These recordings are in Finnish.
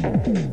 Boom.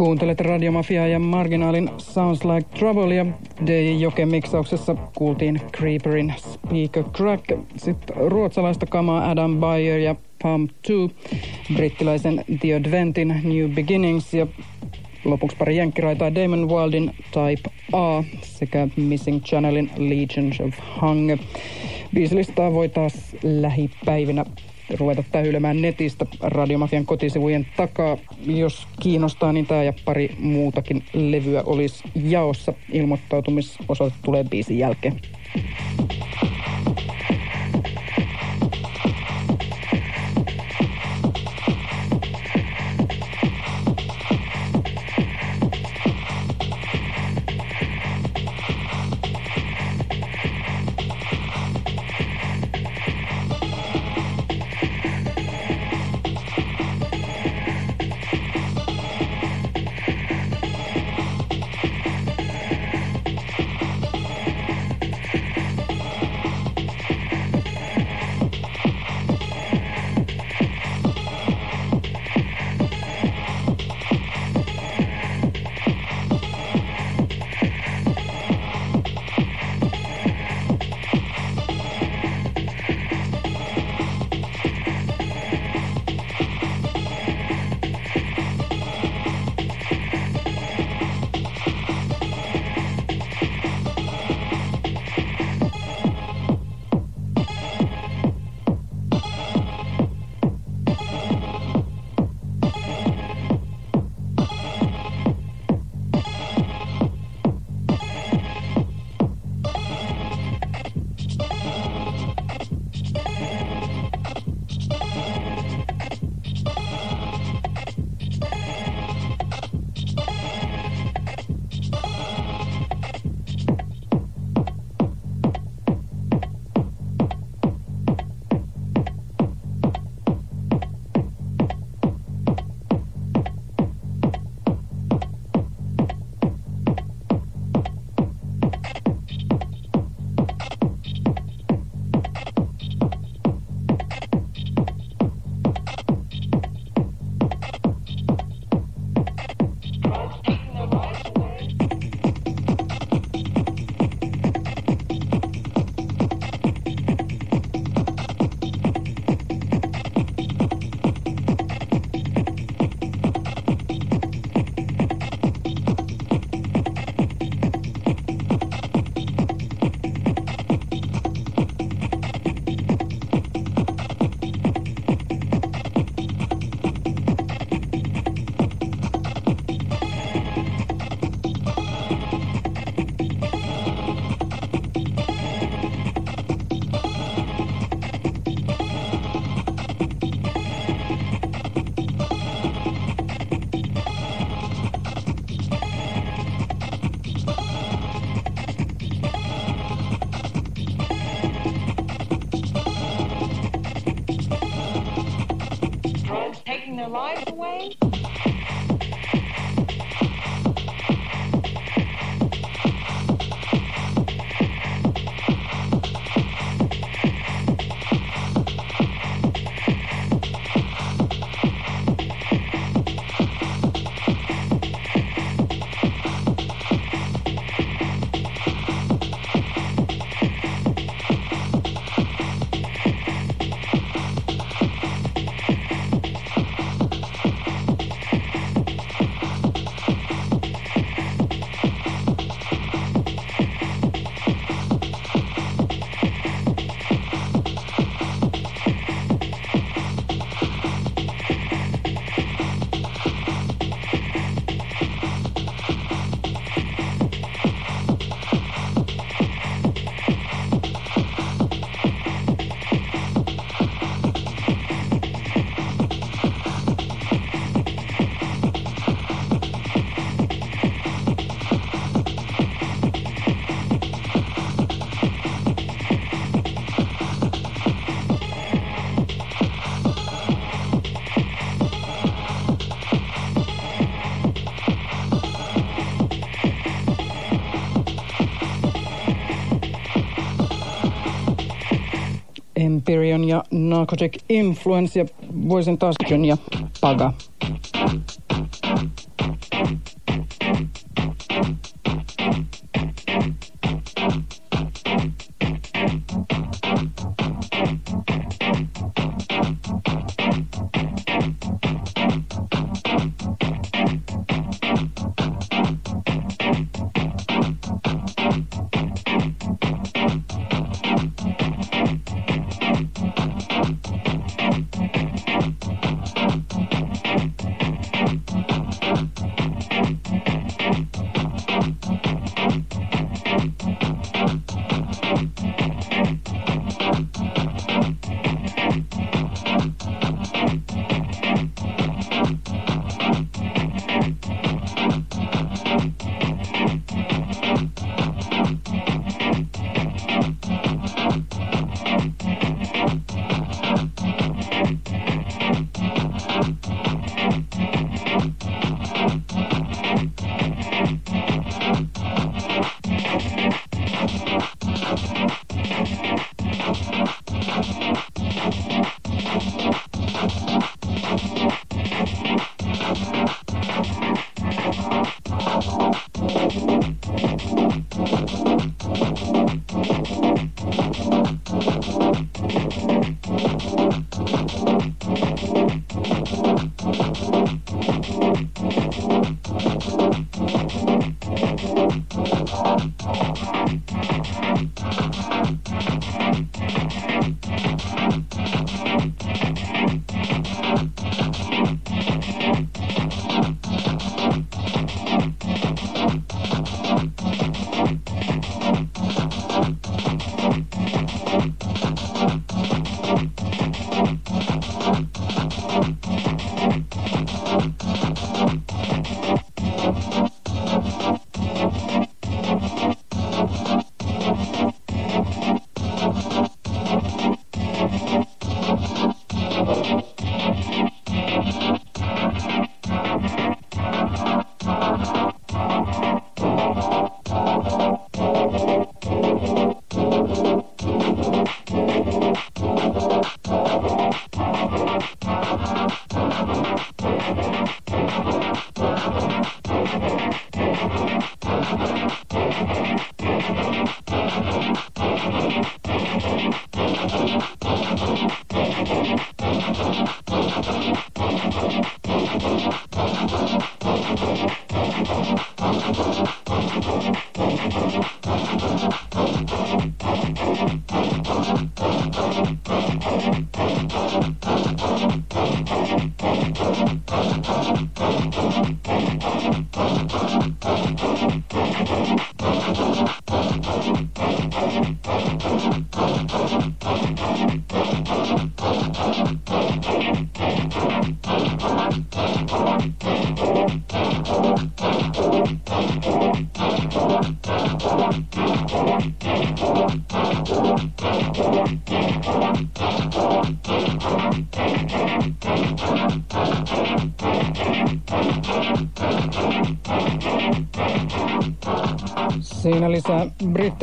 Kuuntelet Radiomafiaa ja Marginaalin Sounds Like Trouble ja DJ Joke miksauksessa kuultiin Creeperin Speaker Crack, sitten ruotsalaista kamaa Adam Bayer ja Pump 2, brittiläisen The Adventin New Beginnings ja lopuksi pari jenkkiraitaa Damon Wildin Type A sekä Missing Channelin Legions of Hunger. Biisilistaa voi taas lähipäivinä ruveta tähyilemään netistä Radiomafian kotisivujen takaa. Jos kiinnostaa, niin tämä ja pari muutakin levyä olisi jaossa. Ilmoittautumisosoite tulee biisin jälkeen. Empyrean ja Narcotic Influence ja voisin taas ja Paga.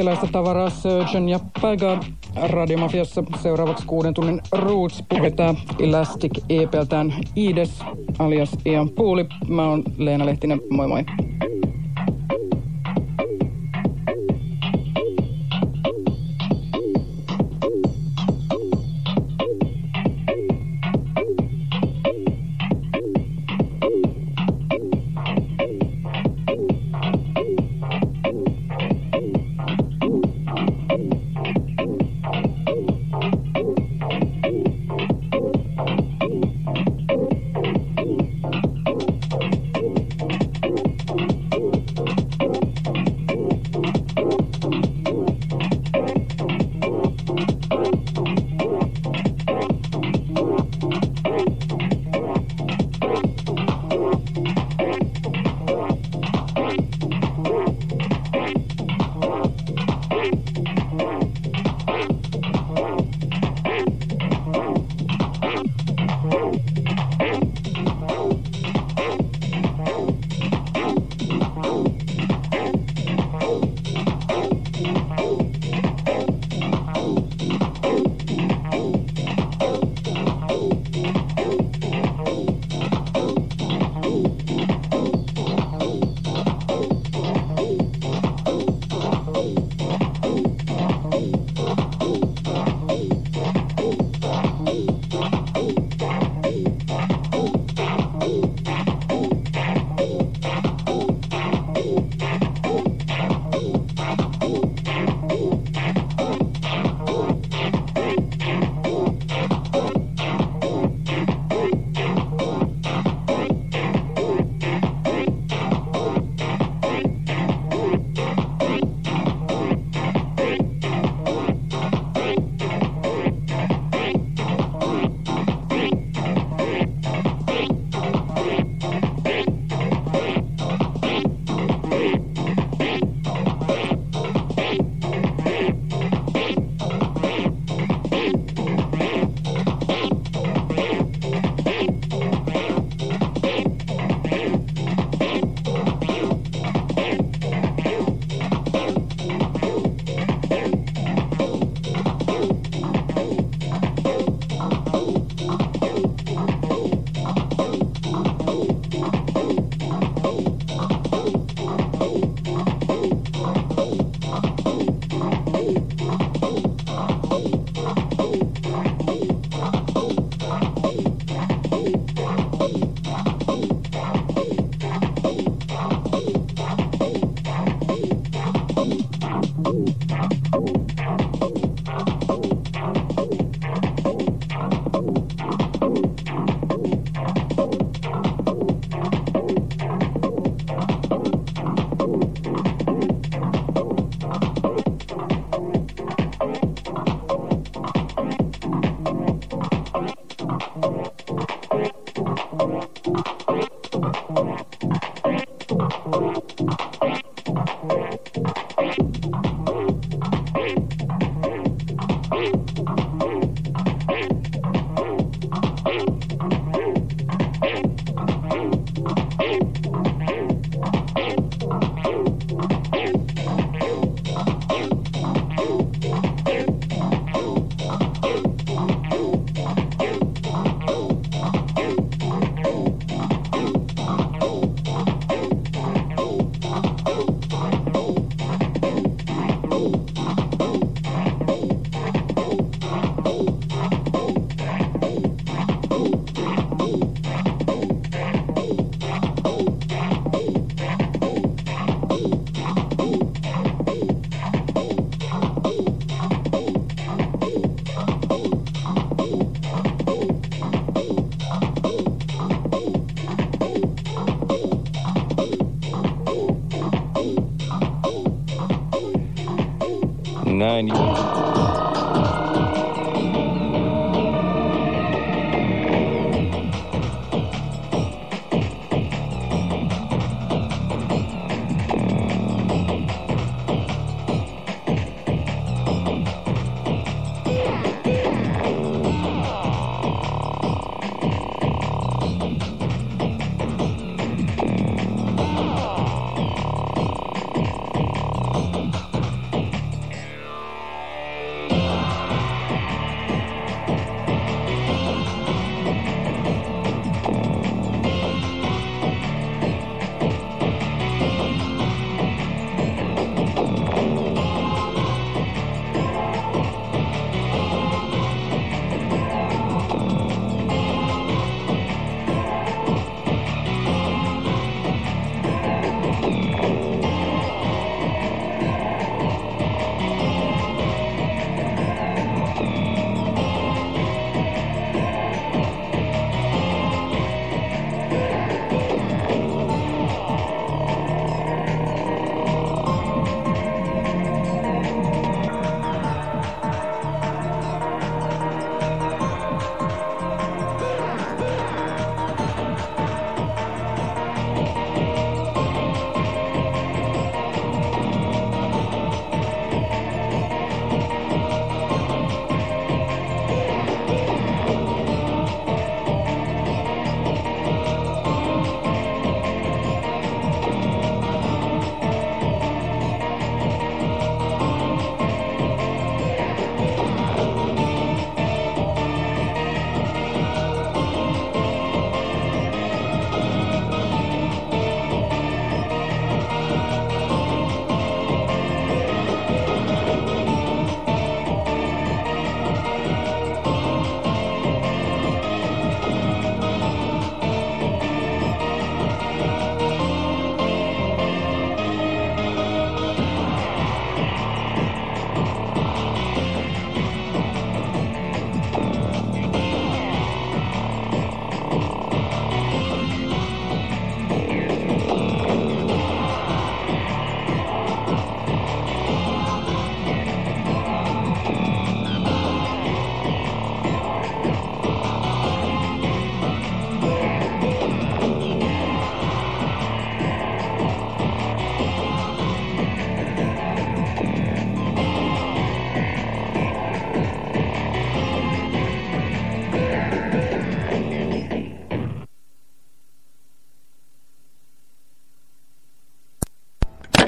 Brittiläistä tavaraa Surgeon ja Paga. Radiomafiassa seuraavaksi kuuden tunnin Roots puhetään Elastic EPltään Ides alias Ian Puuli. Mä oon Leena Lehtinen, moi moi.